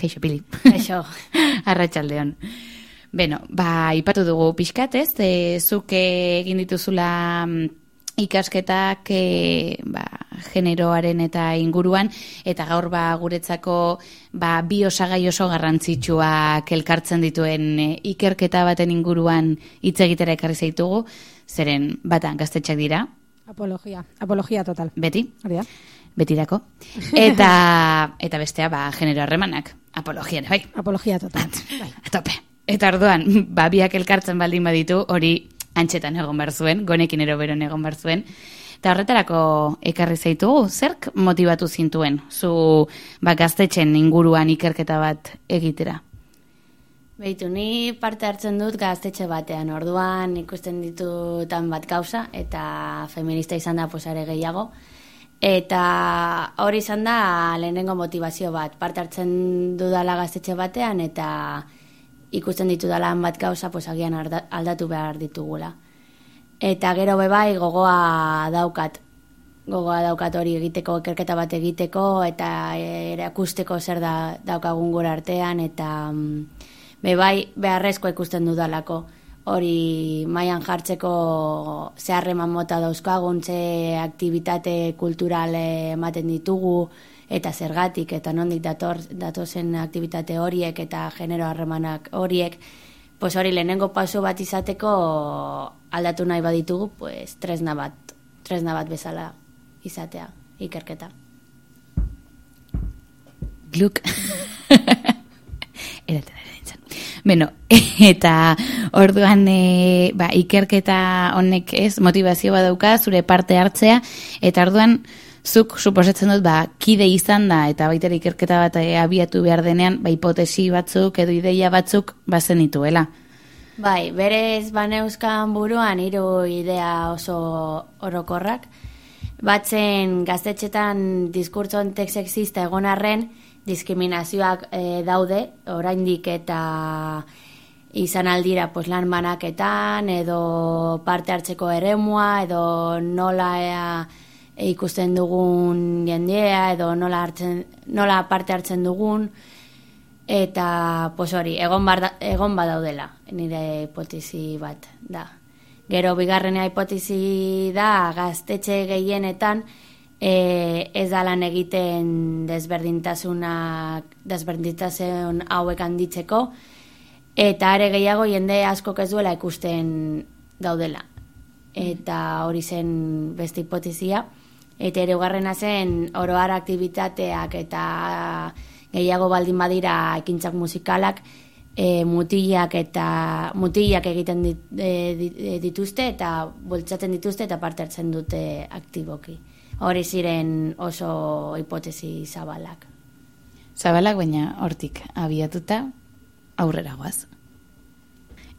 Kaixo, pili. Kaixo. Arratxaldeon. Beno, ba, ipatu dugu pixkat, ez? E, zuk egin dituzula mm, ikasketak e, ba, generoaren eta inguruan, eta gaur ba, guretzako ba, bi osagai oso garrantzitsuak elkartzen dituen e, ikerketa baten inguruan hitz egitera ekarri zaitugu, zeren batan gaztetxak dira. Apologia, apologia total. Beti? Hori. Betirako. Eta, eta bestea, ba, genero harremanak. Apologia, bai. Apologia total. Bai. Tope. Eta orduan, ba, biak elkartzen baldin baditu, hori antxetan egon behar zuen, gonekin ero beron egon behar zuen. Eta horretarako ekarri zaitugu, zerk motivatu zintuen, zu ba, gaztetxen inguruan ikerketa bat egitera? Beitu, ni parte hartzen dut gaztetxe batean, orduan ikusten ditutan bat gauza, eta feminista izan da posare gehiago. Eta hori izan da lehenengo motivazio bat, parte hartzen dudala gaztetxe batean, eta ikusten ditu dalan bat gauza, pues agian aldatu behar ditugula. Eta gero bebai gogoa daukat, gogoa daukat hori egiteko, ekerketa bat egiteko, eta erakusteko zer da, daukagun gura artean, eta... Mm, be bai beharrezko ikusten dudalako hori mailan jartzeko zeharreman mota dauzkagun ze aktivitate kultural ematen ditugu eta zergatik eta nondik dator datozen aktivitate horiek eta genero harremanak horiek pues hori lehenengo paso bat izateko aldatu nahi baditugu pues tresna bat tresna bat bezala izatea ikerketa. Gluk. Eraten Beno, eta orduan e, ba, ikerketa honek ez motivazio badauka zure parte hartzea, eta orduan zuk suposatzen dut ba, kide izan da eta baita ikerketa bat e, abiatu behar denean ba, hipotesi batzuk edo ideia batzuk bazen dituela. Bai, berez baneuzkan buruan hiru idea oso orokorrak. Batzen gaztetxetan diskurtzon teksexista egon arren, diskriminazioak e, daude, oraindik eta izan aldira pues, lan banaketan, edo parte hartzeko eremua, edo nola ea, ikusten dugun jendea, edo nola, hartzen, nola parte hartzen dugun, eta pues hori, egon, bar, egon badaudela, nire hipotezi bat da. Gero bigarrenea hipotezi da, gaztetxe gehienetan, e, ez da lan egiten desberdintasunak desberdintasun hauek handitzeko eta are gehiago jende asko ez duela ikusten daudela. Eta hori zen beste hipotezia. Eta ere ugarrena zen oroar aktivitateak eta gehiago baldin badira ekintzak musikalak e, mutilak eta mutilak egiten e, dituzte eta boltsatzen dituzte eta parte hartzen dute aktiboki hori ziren oso hipotesi zabalak. Zabalak baina hortik abiatuta aurrera guaz.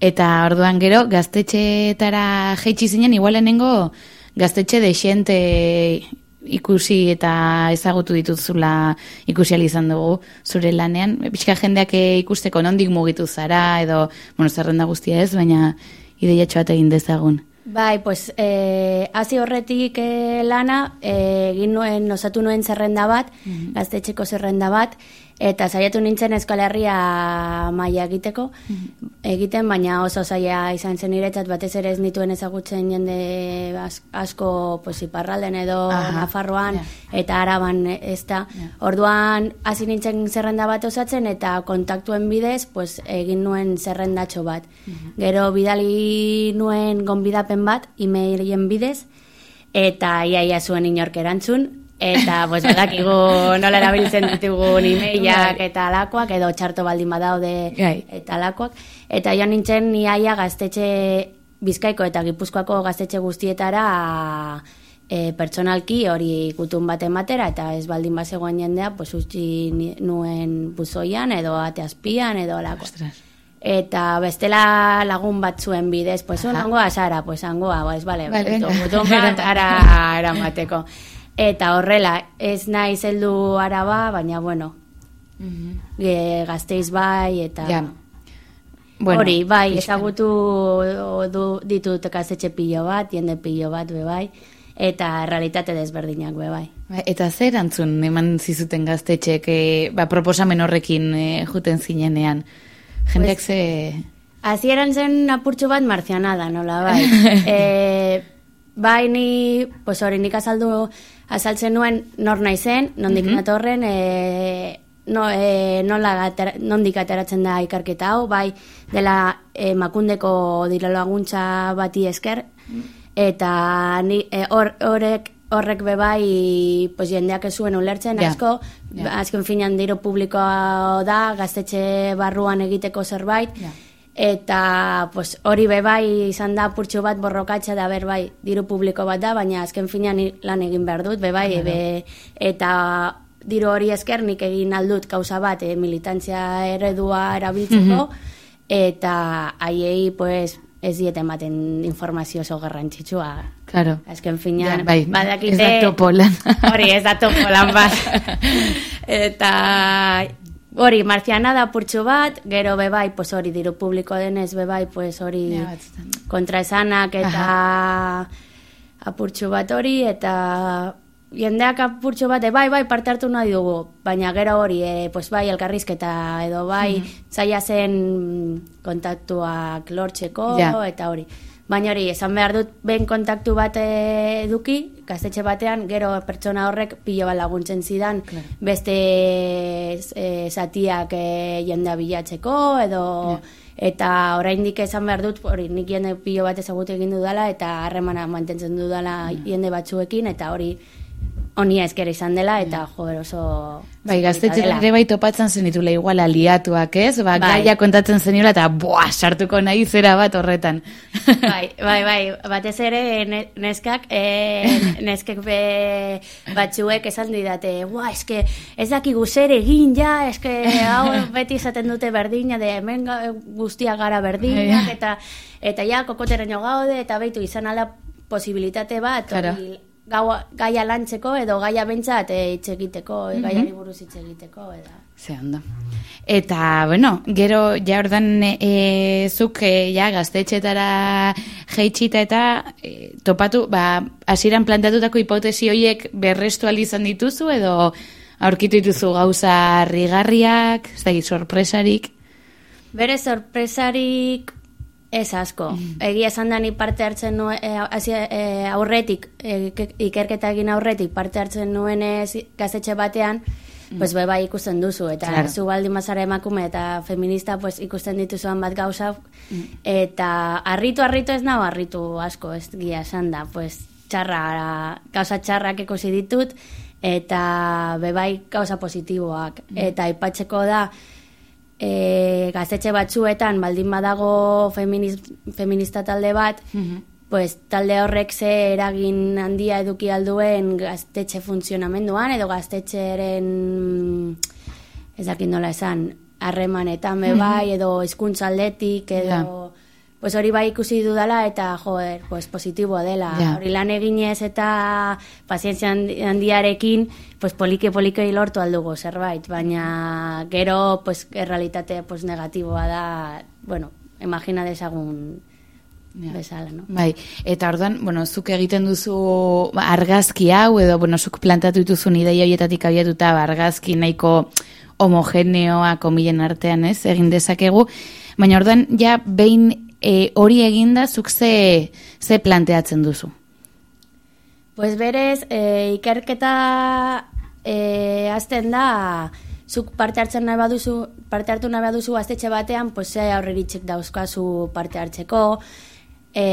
Eta orduan gero gaztetxeetara jeitsi zinen igualenengo gaztetxe de ikusi eta ezagutu dituzula ikusi izan dugu zure lanean. Pixka jendeak ikusteko nondik mugitu zara edo, bueno, zerrenda guztia ez, baina ideiatxo bat egin dezagun. Bai, pues, eh, hazi horretik eh, lana, eh, egin nuen, osatu nuen zerrenda bat, mm gaztetxeko zerrenda bat, eta saiatu nintzen eskalarria maila egiteko, egiten, baina oso zaila izan zen iretzat, batez ere ez nituen ezagutzen jende asko pues, iparralden edo Nafarroan, eta araban ez da. Orduan, hasi nintzen zerrenda bat osatzen, eta kontaktuen bidez, pues, egin nuen zerrendatxo bat. Gero, bidali nuen gonbidapen bat, e-mailen bidez, eta iaia zuen inork erantzun, eta pues badakigu nola erabiltzen ditugun emailak bai. eta alakoak edo txarto baldin badaude bai. eta alakoak eta joan nintzen niaia gaztetxe bizkaiko eta gipuzkoako gaztetxe guztietara e, pertsonalki hori gutun bat ematera eta ez baldin bazegoen jendea pues utzi nuen buzoian edo ateazpian edo alako Eta bestela lagun batzuen bidez, pues, angoa, Sara, pues, angoa, pues, vale, vale. Gutun bat, ara, ara mateko. Eta horrela, ez nahi zeldu araba, baina bueno, mm -hmm. gazteiz bai, eta... Ja. Bueno, hori, bai, ezagutu du, ditut kasetxe pilo bat, jende pilo bat, be bai, eta realitate desberdinak be bai. Ba, Eta zer antzun eman zizuten gaztetxek e, ba, proposamen horrekin e, juten zinenean? Jendeak Pues- ze... Hasieran zen apurtxu bat marzianada, nola bai. e, bai ni, pues hori nik azaldu, azaltzen nuen nor naizen, nondik natorren, e, no, e, nola atera, nondik ateratzen da ikarketa hau, bai dela e, makundeko direlaguntza bati esker, eta ni, e, hor, horrek horrek be bai pues, jendeak ez zuen ulertzen Ja. asko, Ja. azken finan diru publikoa da, gaztetxe barruan egiteko zerbait, Ja. Eta pues, hori be bai izan da purtsu bat borrokatxa da ber bai diru publiko bat da, baina azken finean lan egin behar dut, be bai, be, eta diru hori esker nik egin aldut kauza bat e, militantzia eredua erabiltzeko, eta haiei pues, ez dieten ematen informazio oso garrantzitsua. Claro. Azken finean, Ja, bai, badakite... ez da topo lan. Hori, ez da topo lan bat. eta hori, marziana da purtsu bat, gero bebai, pues hori, diru publiko denez, bebai, pues hori Ja, kontraesanak eta apurtxu bat hori, eta jendeak apurtxu bat, e, bai, bai, parte hartu nahi dugu, baina gero hori, e, pues bai, elkarrizketa edo bai, zaila zen kontaktuak lortzeko, Ja. eta hori. Baina hori, esan behar dut, behin kontaktu bat eduki, gaztetxe batean, gero pertsona horrek pilo bat laguntzen zidan, Claro. beste e, zatiak e, jendea bilatzeko, edo... Eta oraindik esan behar dut, hori nik jende pilo bat ezagutu egin dudala, eta harremana mantentzen dudala jende batzuekin, eta hori onia esker izan dela, eta joder oso... Bai, gaztetxe dela. ere bai topatzen zenitula igual aliatuak, ez? Ba, Bai. gaia kontatzen zeniola eta buah, sartuko nahi zera bat horretan. Bai, bai, bai, batez ere ne- neskak, e, neskek be batzuek esan didate, bua, eske ez dakigu zer egin ja, eske hau beti esaten dute berdina, de hemen guztiak gara berdinak, Bai. eta eta ja kokoteraino gaude, eta beitu izan ala posibilitate bat, Claro. hori gaua, gaia lantzeko, edo gaia bentsat e, hitz egiteko, e, gaiari buruz hitz egiteko, eta... Ze ondo. Eta, bueno, gero, ja ordan e, zuk e, ja gaztetxetara jeitxita eta e, topatu, ba, hasieran planteatutako hipotesi horiek berrestu izan dituzu edo aurkitu dituzu gauza rigarriak, ez da, sorpresarik. Bere sorpresarik ez asko. Egia esan da ni parte hartzen nuen, e, hasia- e, aurretik, e, ke- ikerketa egin aurretik parte hartzen nuen ez gaztetxe batean, pues be bai ikusten duzu, eta Claro. zu baldin bazara emakume eta feminista pues ikusten dituzuan bat gauza, eta harritu harritu ez nago harritu asko, ez gia esan da, pues txarra, gauza txarrak ikusi ditut, eta bebai gauza positiboak. Eta aipatzeko da, e, gaztetxe batzuetan baldin badago feminiz, feminista talde bat, pues, talde horrek ze eragin handia eduki alduen gaztetxe funtzionamenduan edo gaztetxeren ez dakit nola esan harremanetan be bai edo hizkuntza aldetik edo pues hori bai ikusi dudala eta joder, pues positiboa dela. Ja. Hori lan eginez eta pazientzia handi- handiarekin pues poliki poliki lortu aldugu zerbait, baina gero pues errealitate pues negatiboa da, bueno, imagina desagun Ja. bezala, no? Bai, eta orduan, bueno, zuk egiten duzu argazki hau, edo, bueno, zuk plantatu dituzun ideia horietatik abiatuta, ba, argazki nahiko homogeneoa komilen artean, ez, egin dezakegu, baina orduan, ja, behin e, hori eginda, zuk ze, ze planteatzen duzu. Pues berez, e, ikerketa e, azten da, zuk parte hartzen nahi baduzu, parte hartu nahi baduzu gaztetxe batean, pues ze aurreritxek dauzkazu parte hartzeko, e,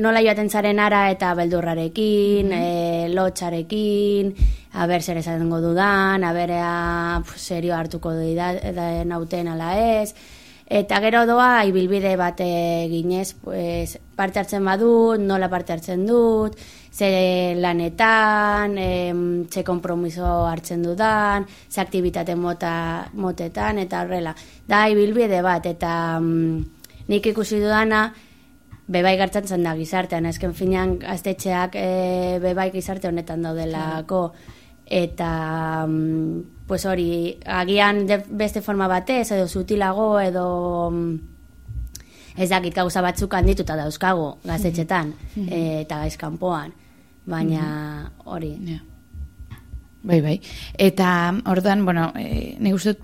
nola joaten zaren ara eta beldurrarekin, e, lotxarekin, aber zer esango dudan, aberea pues, serio hartuko da nauten ala ez, Eta gero doa ibilbide bat eginez, pues, parte hartzen badut, nola parte hartzen dut, ze lanetan, em, ze kompromiso hartzen dudan, ze aktivitate mota, motetan, eta horrela. Da ibilbide bat, eta mm, nik ikusi dudana, bebai gertatzen da gizartean, ezken finean gaztetxeak e, bebai gizarte honetan daudelako, eta mm, pues hori, agian de, beste forma batez, edo sutilago, edo mm, ez dakit gauza batzuk handituta dauzkagu gaztetxetan eh, eta gaizkanpoan, baina hori. Ja. Bai, bai. Eta orduan, bueno, e, nik uste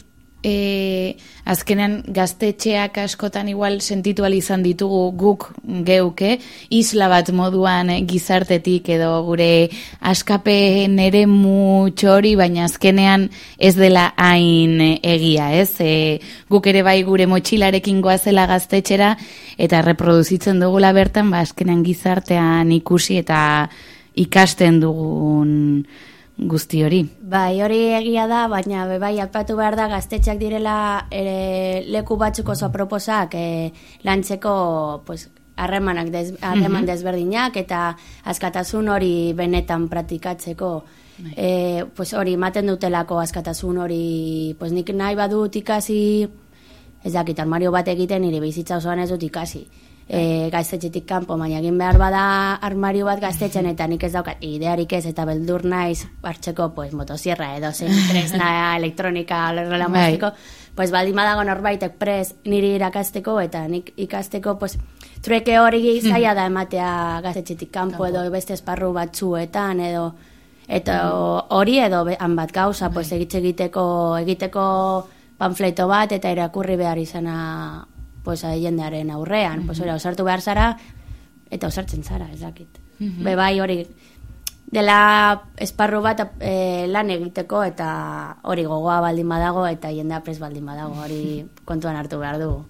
e, azkenean gaztetxeak askotan igual sentitu izan ditugu guk geuke, isla bat moduan gizartetik edo gure askape nere hori, baina azkenean ez dela hain egia, ez? E, guk ere bai gure motxilarekin goazela gaztetxera eta reproduzitzen dugula bertan, ba, azkenean gizartean ikusi eta ikasten dugun guzti hori. Bai, hori egia da, baina bai aipatu behar da gaztetxeak direla ere, leku batzuk oso proposak e, lantzeko pues, harremanak des, harreman desberdinak eta askatasun hori benetan praktikatzeko e, pues hori ematen dutelako askatasun hori pues nik nahi badut ikasi ez dakit armario bat egiten nire bizitza osoan ez dut ikasi e, gaztetxetik kanpo, baina egin behar bada armario bat gaztetxen eta nik ez daukat idearik ez eta beldur naiz hartzeko pues, motosierra edo zein tresna elektronika lerrela Bai. mozteko, pues baldin badago norbaitek prez niri irakasteko eta nik ikasteko pues, trueke hori zaila da ematea gaztetxetik kanpo edo beste esparru batzuetan edo eta hori edo be- han bat gauza pues, egitze egiteko egiteko panfleto bat eta irakurri behar izana pues, jendearen aurrean. Pues, hori, osartu behar zara eta osartzen zara, ez dakit. Be bai hori dela esparru bat e, lan egiteko eta hori gogoa baldin badago eta jendea pres baldin badago hori kontuan hartu behar dugu.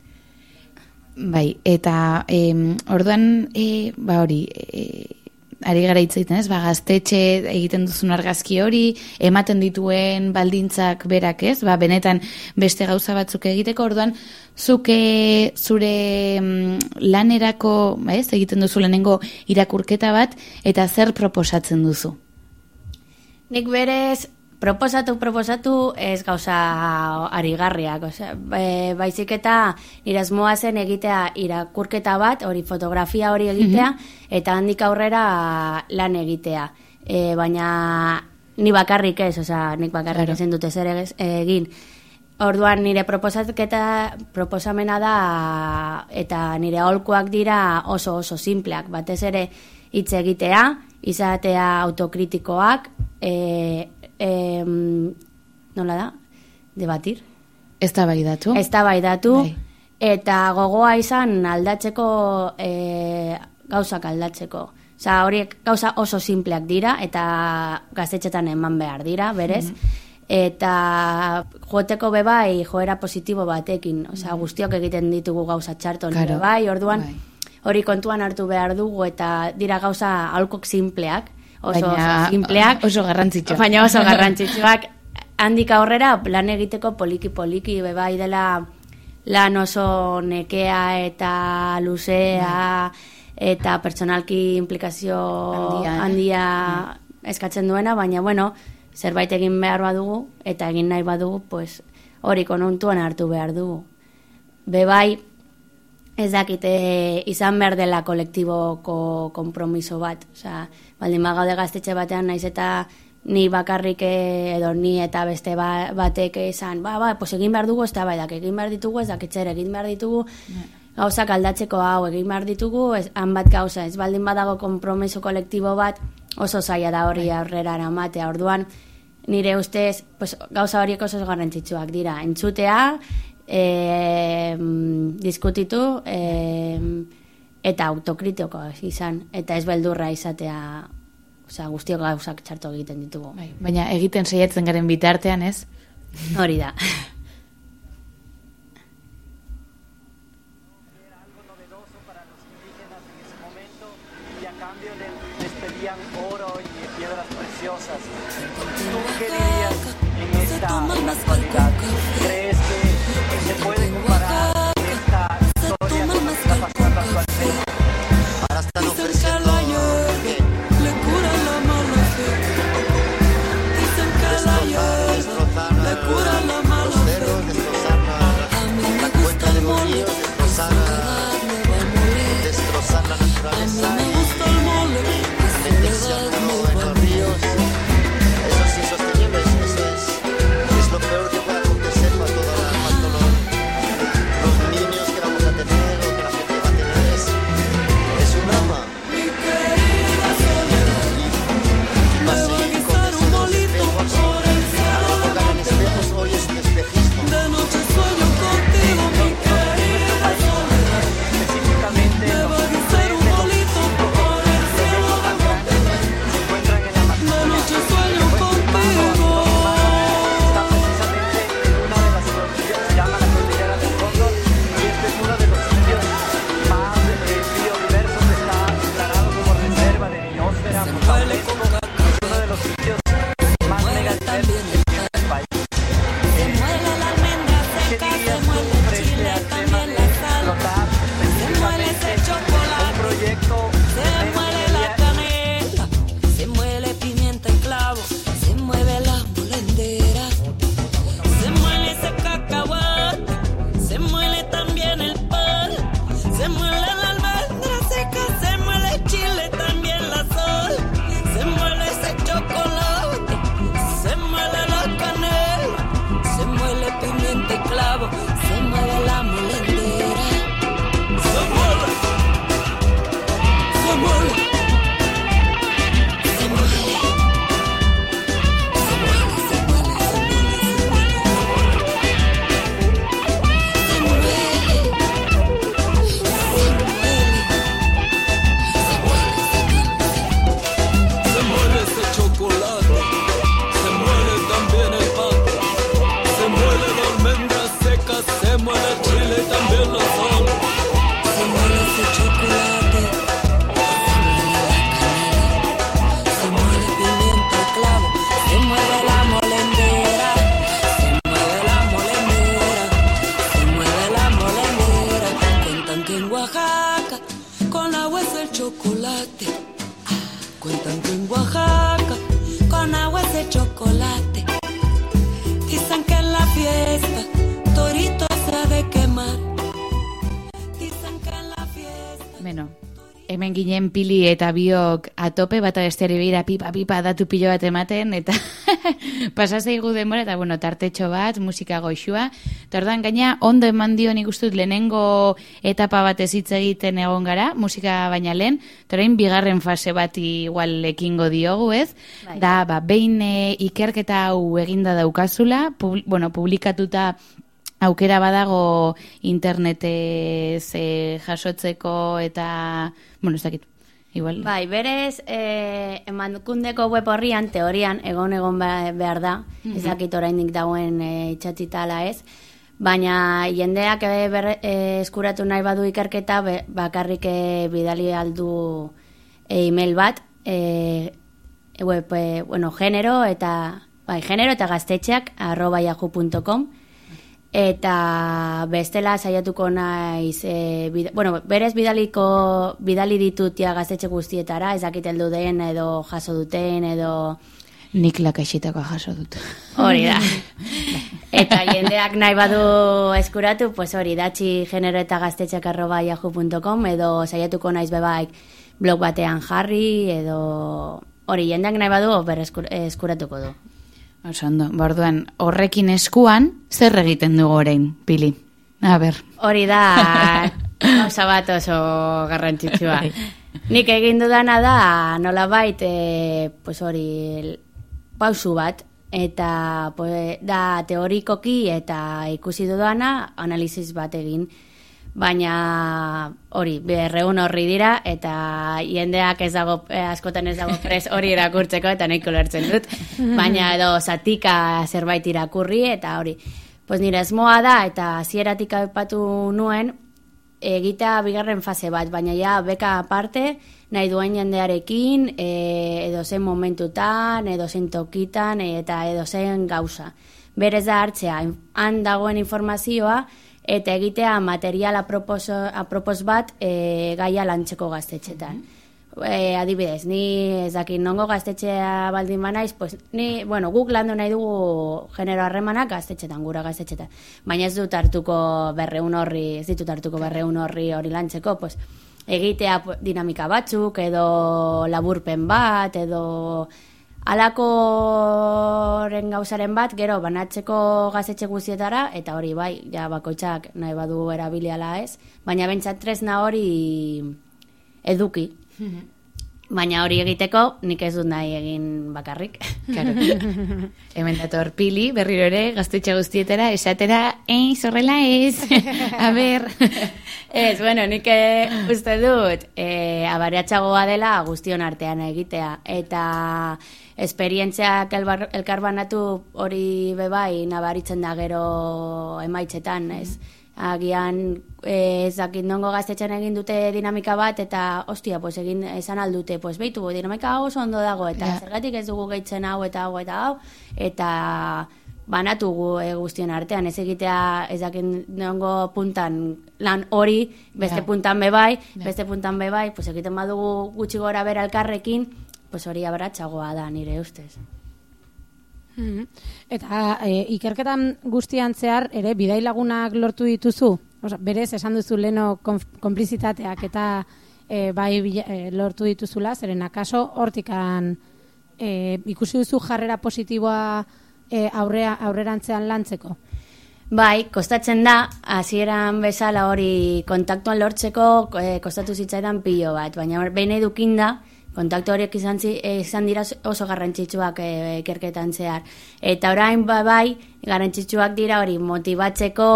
Bai, eta em, orduan, e, ba hori, e, ari gara hitz egiten ez, ba, gaztetxe egiten duzun argazki hori, ematen dituen baldintzak berak ez, ba, benetan beste gauza batzuk egiteko, orduan, zuke zure mm, lanerako, ez, egiten duzu lehenengo irakurketa bat, eta zer proposatzen duzu? Nik berez, proposatu, proposatu, ez gauza arigarriak. Osea, e, baizik eta nire asmoa zen egitea irakurketa bat, hori fotografia hori egitea, eta handik aurrera lan egitea. E, baina ni bakarrik ez, osea, nik bakarrik Claro. ezin dute zer egin. Orduan nire proposatketa proposamena da eta nire aholkuak dira oso oso simpleak. Batez ere hitz egitea, izatea autokritikoak, e, e, nola da? Debatir. Ez da bai datu? Ez da bai datu, Bai. eta gogoa izan aldatzeko e, gauzak aldatzeko. Osa, horiek gauza oso simpleak dira, eta gaztetxetan eman behar dira, berez. Eta joateko bebai joera positibo batekin, osea, guztiok egiten ditugu gauza txarto Claro. nire bai, orduan Bai. hori kontuan hartu behar dugu, eta dira gauza aholkok simpleak, oso, Baina oso simpleak, oso garrantzitsuak. Baina oso garrantzitsuak. Handik aurrera plan egiteko poliki-poliki bebai dela lan oso nekea eta luzea eta pertsonalki implikazio Handia, eh? handia eskatzen duena, baina bueno, zerbait egin behar badugu eta egin nahi badugu, pues hori konuntuan hartu behar dugu. Bebai, ez dakite izan behar dela kolektiboko konpromiso bat. Osea, baldin bagaude gaztetxe batean naiz eta ni bakarrik eh, edo ni eta beste ba, batek esan, ba, ba, pues egin behar dugu ez da egin behar ditugu, ez dakitzer egin behar ditugu, gauzak aldatzeko hau egin behar ditugu, ez, han bat gauza, ez baldin badago konpromiso kolektibo bat, oso zaila da hori aurrera eramatea, orduan, nire ustez, pues, gauza horiek oso garrantzitsuak dira, entzutea, e, diskutitu, e, eta autokritiko izan, eta ez beldurra izatea, osea, guztiok gauzak txarto egiten ditugu. Bai, baina egiten saiatzen garen bitartean, ez? Hori da. ginen pili eta biok atope bata besteari begira pipa pipa datu pilo bat ematen eta pasa zaigu denbora eta bueno, tartetxo bat, musika goxua. Eta orduan gaina ondo eman dio nik ustut lehenengo etapa bat hitz egiten egon gara, musika baina lehen, eta orain bigarren fase bat igual ekingo diogu ez, Bai. da ba, behin e, ikerketa hau eginda daukazula, pub, bueno, publikatuta aukera badago internetez e, jasotzeko eta, bueno, ez dakit, igual. Bai, berez, eh, emanukundeko web horrian, teorian, egon egon be- behar da, ez dakit oraindik dagoen eh, itxatita ala ez, baina jendeak eh, ber- eh, eskuratu nahi badu ikerketa, be, bakarrik eh, bidali aldu eh, email bat, eh, web, eh, bueno, genero eta, bai, genero eta gaztetxeak, arroba yahoo.com, eta bestela saiatuko naiz e, bida, bueno, berez bidaliko bidali ditut ja gaztetxe guztietara, ez dakit heldu den edo jaso duten edo Nik lakaixitakoa jaso dut. hori da. eta jendeak nahi badu eskuratu, pues hori datxi genero eta gaztetxeak arroba yahoo.com edo saiatuko naiz bebaik blog batean jarri edo hori jendeak nahi badu ber eskur, eskuratuko du. Oso ondo, borduan, horrekin eskuan, zer egiten dugu orain, pili? A ber, Hori da, gauza bat oso garrantzitsua. Nik egin dudana da, nola bait, e, pues hori, pausu bat, eta pues, da teorikoki eta ikusi dudana, analizis bat egin. Baina hori, berreun horri dira, eta jendeak ez dago, eh, askotan ez dago pres hori irakurtzeko, eta nahiko lertzen dut. Baina edo zatika zerbait irakurri, eta hori. Pues nire esmoa da, eta hasieratik aipatu nuen, egitea bigarren fase bat, baina ja beka aparte, nahi duen jendearekin, e, edo zen momentutan, edo zen tokitan, eta edo zen gauza. Berez da hartzea, han dagoen informazioa, eta egitea material apropos, apropos bat e, gaia lantzeko gaztetxetan. E, adibidez, ni ez dakit nongo gaztetxea baldin banaiz, pues, ni, bueno, guk landu nahi dugu genero harremanak gaztetxetan, gura gaztetxetan. Baina ez dut hartuko berreun horri, ez ditut hartuko berreun horri hori lantzeko, pues, egitea dinamika batzuk, edo laburpen bat, edo alakoren gauzaren bat, gero banatzeko gazetxe guztietara, eta hori bai, ja bakoitzak nahi badu erabiliala ez, baina bentsat tresna hori eduki. Baina hori egiteko nik ez dut nahi egin bakarrik. Claro. Hemen dator pili, berriro ere, gaztetxe guztietera, esatera, ei, zorrela ez, a ber. Ez, bueno, nik eh, uste dut e, abariatxagoa dela guztion artean egitea. Eta esperientziak elkarbanatu hori bebai nabaritzen da gero emaitzetan, ez? Agian eh, ez dakit nongo gaztetxean egin dute dinamika bat eta ostia, pues egin esan aldute, pues beitu, dinamika oso ondo dago eta Ja. zergatik ez dugu gehitzen hau eta hau eta hau eta banatu gu e, guztien artean, ez egitea ez dakit nongo puntan lan hori, beste Ja. puntan bebai, Ja. beste puntan bebai, pues egiten badugu gutxi gora bera elkarrekin, pues hori abaratxagoa da nire ustez. Mhm. Eta e, ikerketan guztian zehar ere bidai lagunak lortu dituzu? Osa, berez esan duzu leno konplizitateak eta e, bai e, lortu dituzula, zeren akaso hortikan e, ikusi duzu jarrera positiboa e, aurrea, aurrerantzean lantzeko? Bai, kostatzen da, hasieran bezala hori kontaktuan lortzeko eh, kostatu zitzaidan pilo bat, baina behin edukin da, kontaktu horiek izan, zi- eh, izan dira oso garrantzitsuak eh, ikerketan zehar. Eta orain ba, bai, garrantzitsuak dira hori motibatzeko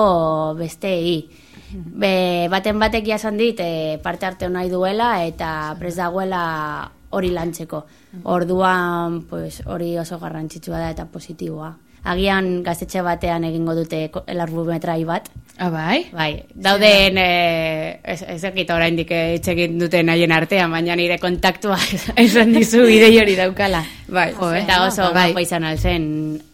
besteei. Be, baten batek jasan dit eh, parte arte nahi duela eta pres dagoela hori lantzeko. Orduan, pues, hori oso garrantzitsua da eta positiboa. Agian gaztetxe batean egingo dute larbumetrai bat. Ah, bai? Bai, dauden, eh, ez, ez ekit oraindik eh, hitz egin duten haien artean, baina nire kontaktua Esan dizu idei hori daukala. Bai, Jo, eh? eta oso Bai. bai. izan alzen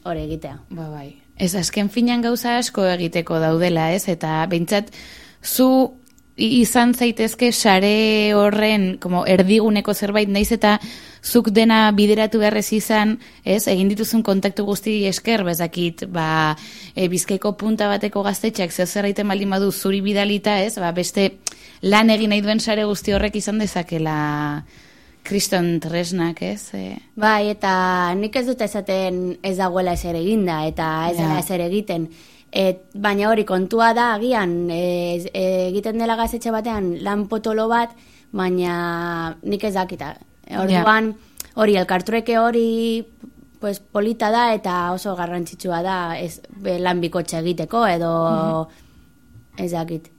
hori egitea. Ba, bai. Ez azken finan gauza asko egiteko daudela, ez? Eta behintzat, zu izan zaitezke sare horren como erdiguneko zerbait naiz eta zuk dena bideratu beharrez izan, ez? Egin dituzun kontaktu guzti esker, bezakit, ba, e, bizkaiko punta bateko gaztetxeak zeo zer egiten baldin badu zuri bidalita, ez? Ba, beste lan egin nahi duen sare guzti horrek izan dezakela kriston tresnak, ez? E, Bai, eta nik ez dut esaten ez dagoela ezer eginda, eta ez dela Ja. ezer egiten. Et, baina hori kontua da, agian, ez, egiten dela gazetxe batean lan potolo bat, baina nik ez dakita. Orduan, hori, elkartureke hori pues, polita da eta oso garrantzitsua da ez, lan bikotxe egiteko, edo ez dakit.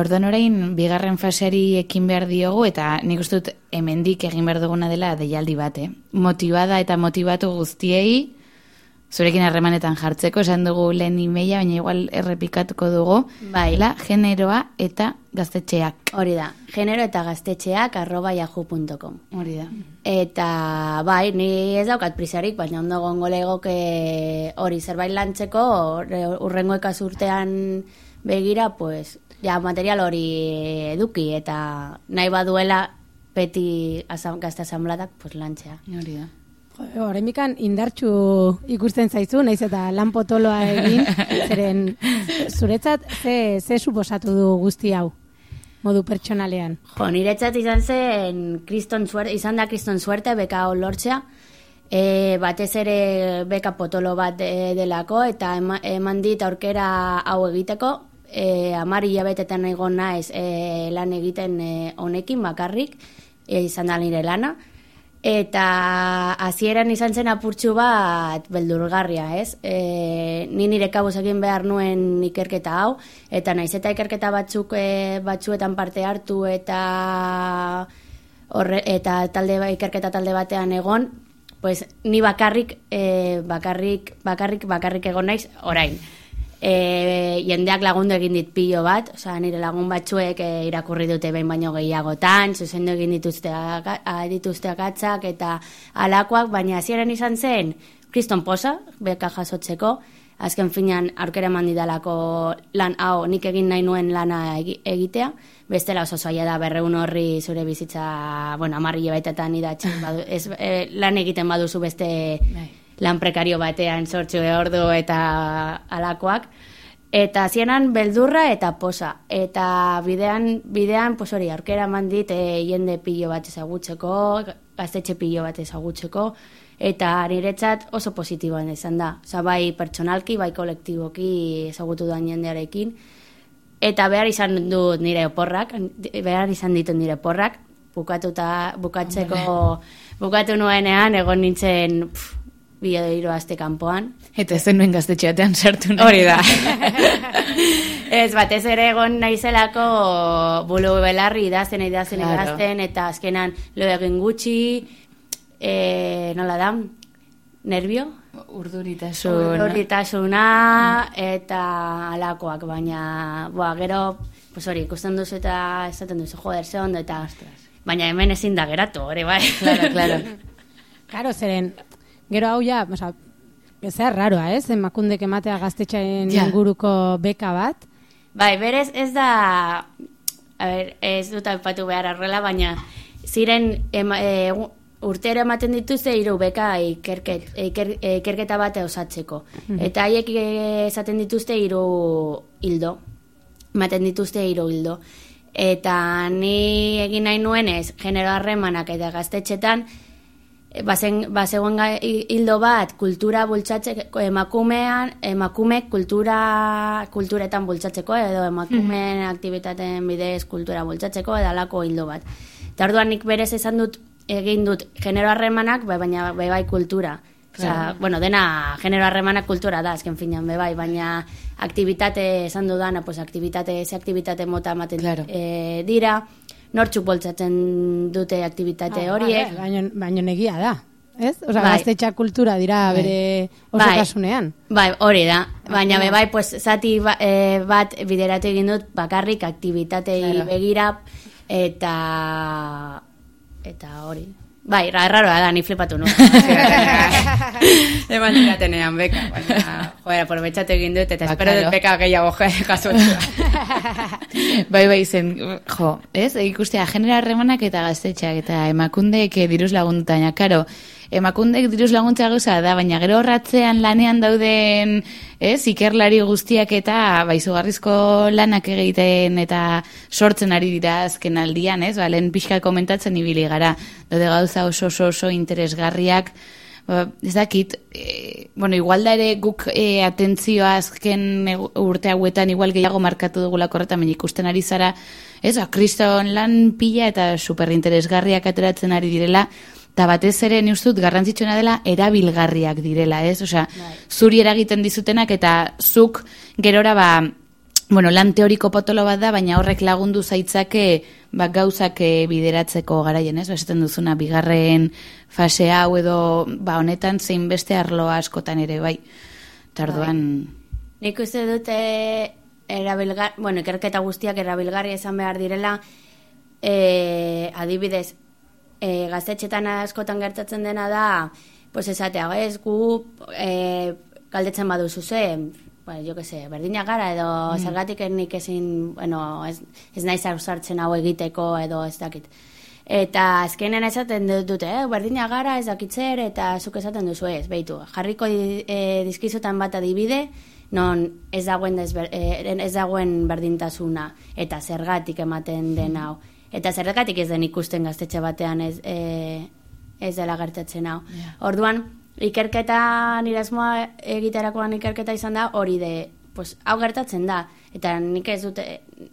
Orduan orain bigarren faseari ekin behar diogu eta nik uste dut hemendik egin behar duguna dela deialdi bat, eh? Motibada eta motibatu guztiei zurekin harremanetan jartzeko, esan dugu lehen imeia, baina igual errepikatuko dugu. Bai. La, generoa eta gaztetxeak. Hori da, genero eta gaztetxeak arroba yahoo.com. Hori da. Eta bai, ni ez daukat prisarik, baina ondo gongo legoke hori zerbait lantzeko, hor- urrengo ekazurtean begira, pues, ja, material hori eduki, eta nahi baduela beti asam, gazte asambladak pues, lantzea. Hori da. Horremikan indartxu ikusten zaizu, naiz eta lan potoloa egin, zeren zuretzat ze, ze suposatu du guzti hau, modu pertsonalean. Jo, niretzat izan zen kriston suerte, izan da kriston suerte beka lortzea, e, batez ere beka potolo bat e, delako, eta ema, eman dit aurkera hau egiteko, e, amari hilabetetan egon naiz e, lan egiten e, honekin bakarrik, e, izan da nire lana, Eta hasieran izan zen apurtxu bat beldurgarria, ez? E, ni nire kabuz egin behar nuen ikerketa hau, eta naiz eta ikerketa batzuk e, batzuetan parte hartu eta horre, eta talde ba- ikerketa talde batean egon, pues ni bakarrik, e, bakarrik, bakarrik, bakarrik egon naiz orain. E, jendeak lagundu egin dit pilo bat, osea, nire lagun batzuek e, irakurri dute behin baino gehiagotan, zuzendu egin dituzte, akatzak eta alakoak, baina hasieran izan zen, kriston posa, beka jasotzeko, azken finean aurkera eman didalako lan hau nik egin nahi nuen lana egi- egitea, bestela oso zaila da berreun horri zure bizitza, bueno, amarri baitetan idatzi, badu, ez, e, lan egiten baduzu beste Bai. Lan prekario batean sortzu ordu eta alakoak. Eta zienan beldurra eta posa. Eta bidean, bidean pues hori, aurkera eman dit e, jende pilo bat ezagutzeko, gaztetxe pilo bat ezagutzeko, eta niretzat oso positiboan izan da. Osa, bai pertsonalki, bai kolektiboki ezagutu duan jendearekin. Eta behar izan dut nire oporrak, behar izan ditut nire oporrak, bukatuta, bukatzeko, bukatu nuenean, egon nintzen pff, bi edo hiru aste kanpoan. Eta ez nuen gaztetxeatean sartu nahi. Hori da. ez, batez ere egon naizelako bulu belarri idazten, idazten, Claro. idazten, eta azkenan lo egin gutxi, e, nola da, nervio? Urduritasun. Horritasuna eta alakoak, baina, boa, gero, pues hori, ikusten duzu eta esaten duzu, joder, ze ondo, eta, baina hemen ezin da geratu, hori bai. Claro, claro. Claro, zeren, gero hau ja, oza, zer raroa, ez? Emakundek ematea gaztetxaren Ja. inguruko beka bat. Bai, berez ez da, a ber, ez dut aipatu behar arrela, baina ziren ema, e, urtero ematen dituzte hiru beka ikerket, iker, ikerketa bat osatzeko. Eta haiek esaten dituzte hiru hildo. Ematen dituzte hiru hildo. Eta ni egin nahi nuenez, genero harremanak eta gaztetxetan, bazen, bazegoen hildo bat kultura bultzatzeko emakumean, emakumek kultura, kulturetan bultzatzeko edo emakumeen aktibitateen bidez kultura bultzatzeko edalako hildo bat. Eta orduan nik berez esan dut, egin dut genero harremanak, bai, baina bai, bai kultura. Osea, bueno, dena genero harremanak kultura da, azken finean, be bai, baina aktivitate esan dudana, pues aktivitate, ze aktivitate mota ematen Claro. eh, dira, nortzuk bultzatzen dute aktivitate Ah, horiek. Baina, baina negia da. Ez? Osa, Bai. gaztetxa kultura dira bere osotasunean. Bai, hori da. Baina be bai, pues, zati ba, eh, bat bideratu egin dut bakarrik aktivitatei Claro. begira eta eta hori. Bai, ra- erraroa da, ni flipatu nu. Eman ziratenean beka, baina, joder, aprobetxatu egin dut, eta espero dut beka gehiago jasotzea. bai, bai, zen, jo, ez? Ikustea, genera harremanak eta gaztetxeak eta emakundek eh, diruz lagunduta, baina, karo, emakundek diruz laguntza gauza da, baina gero horratzean lanean dauden, ez, ikerlari guztiak eta baizugarrizko lanak egiten eta sortzen ari dira azken aldian, ez? Ba, lehen pixka komentatzen ibili gara, daude gauza oso oso oso interesgarriak, Ba, ez dakit, e, bueno, igual da ere guk e, atentzioa azken urte hauetan igual gehiago markatu dugulako horretan, baina ikusten ari zara, ez, ba, kriston lan pila eta superinteresgarriak ateratzen ari direla, eta batez ere ni uste dut garrantzitsuena dela erabilgarriak direla, ez? Osea, zuri eragiten dizutenak eta zuk gerora ba, bueno, lan teoriko potolo bat da, baina horrek lagundu zaitzake ba, gauzak eh, bideratzeko garaien, ez? Ba, Esaten duzuna, bigarren fase hau edo, ba, honetan zein beste arloa askotan ere, bai. Tarduan, Nik uste dute erabilgar, bueno, ikerketa guztiak erabilgarri izan behar direla, e, adibidez, e, gaztetxetan askotan gertatzen dena da, pues esatea, ez gu e, galdetzen baduzu ze, ba, jo que se, berdinak gara edo zergatik nik ezin, bueno, ez, ez naiz sartzen hau egiteko edo ez dakit. Eta azkenen esaten dut- dute, eh, berdina gara ez dakitzer eta zuk esaten duzu ez, behitu. Jarriko di- eh, dizkizutan bat adibide, non ez dagoen, desber, eh, ez dagoen berdintasuna eta zergatik ematen den hau. Eta zergatik ez den ikusten gaztetxe batean ez, eh, ez dela gertatzen hau. Orduan, ikerketa nirasmoa egiterakoan ikerketa izan da hori de, pues, hau gertatzen da. Eta nik ez dute,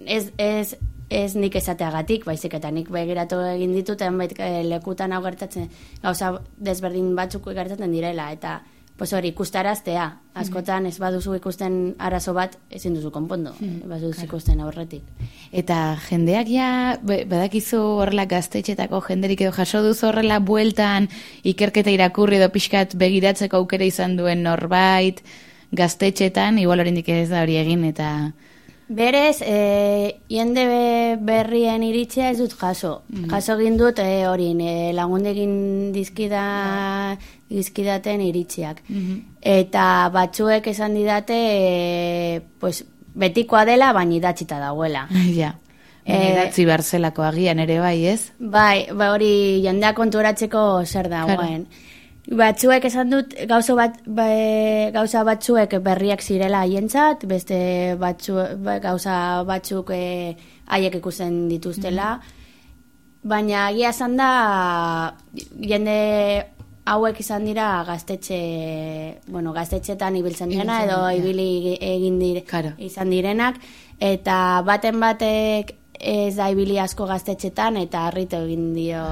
ez, ez, ez nik esateagatik, baizik eta nik begiratu egin ditut, enbait eh, lekutan hau gertatzen, gauza desberdin batzuk gertatzen direla, eta pues hori ikustaraztea, askotan ez baduzu ikusten arazo bat, ezin duzu konpondo, baduzu ikusten aurretik. eta jendeak ja, badakizu horrela gaztetxetako jenderik edo jaso duzu horrela bueltan ikerketa irakurri edo pixkat begiratzeko aukera izan duen norbait gaztetxetan, igual oraindik ez da hori egin, eta... Berez, e, jende be- berrien iritzia ez dut jaso. Jaso egin dut e, hori, e, lagundegin dizkida, dizkidaten iritziak. Eta batzuek esan didate, e, pues, betikoa dela, baina idatzita dauela. ja, Eh, idatzi behar zelako agian ere bai, ez? Bai, ba hori jendea konturatzeko zer dagoen. Batzuek esan dut gauza bat ba, gauza batzuek berriak zirela haientzat, beste batzu, ba, gauza batzuk eh, haiek ikusten dituztela. Baina egia esan da jende hauek izan dira gaztetxe, bueno, gaztetxetan ibiltzen direna edo ibili egin dire, Claro. izan direnak eta baten batek ez da ibili asko gaztetxetan eta harritu egin dio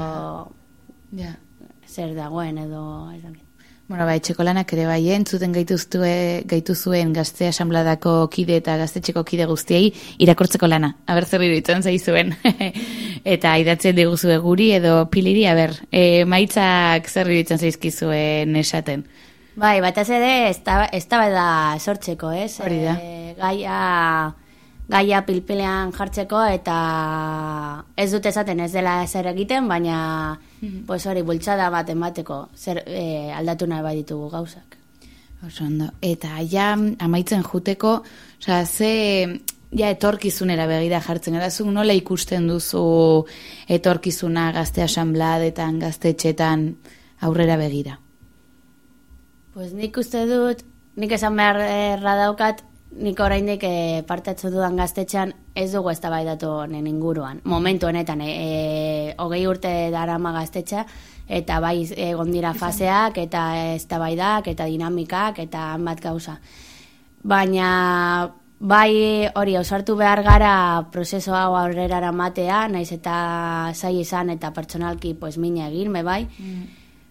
Ja. zer dagoen edo ez dakit. Bueno, bai, etxeko lanak ere bai, entzuten gaituztue, gaitu zuen gazte asambladako kide eta gaztetxeko kide guztiei irakortzeko lana. Aber zer iruditzen zaizuen. eta idatzen diguzue guri edo piliri, aber, e, maitzak zer iruditzen zaizkizuen esaten. Bai, batez ere ez da sortzeko, ez? Hori da. E, gaia, gaia pilpilean jartzeko eta ez dut esaten ez dela zer egiten, baina pues hori bultzada bat emateko zer e, aldatu nahi bai ditugu gauzak. Oso ondo. Eta ja amaitzen juteko, osea, ze ja etorkizunera begira jartzen gara, zuk nola ikusten duzu etorkizuna gazte asambladetan, gaztetxetan aurrera begira. Pues nik uste dut, nik esan beharra daukat, nik oraindik e, parte hartu dudan gaztetxean ez dugu eztabaidatu honen inguruan. Momentu honetan, e, e, hogei urte darama gaztetxa, eta bai egon dira faseak, eta eztabaidak, eta dinamikak, eta hanbat gauza. Baina bai hori ausartu behar gara prozeso hau aurrera eramatea, naiz eta zai izan eta pertsonalki pues, mina egin, me bai.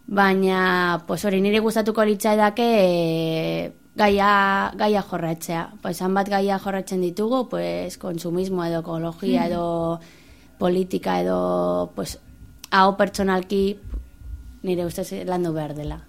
Baina, pues hori, niri gustatuko litzaidake e, gaia, gaia jorratzea. Pues bat gaia jorratzen ditugu, pues konsumismo edo ekologia edo politika edo pues hau pertsonalki nire ustez landu behar dela.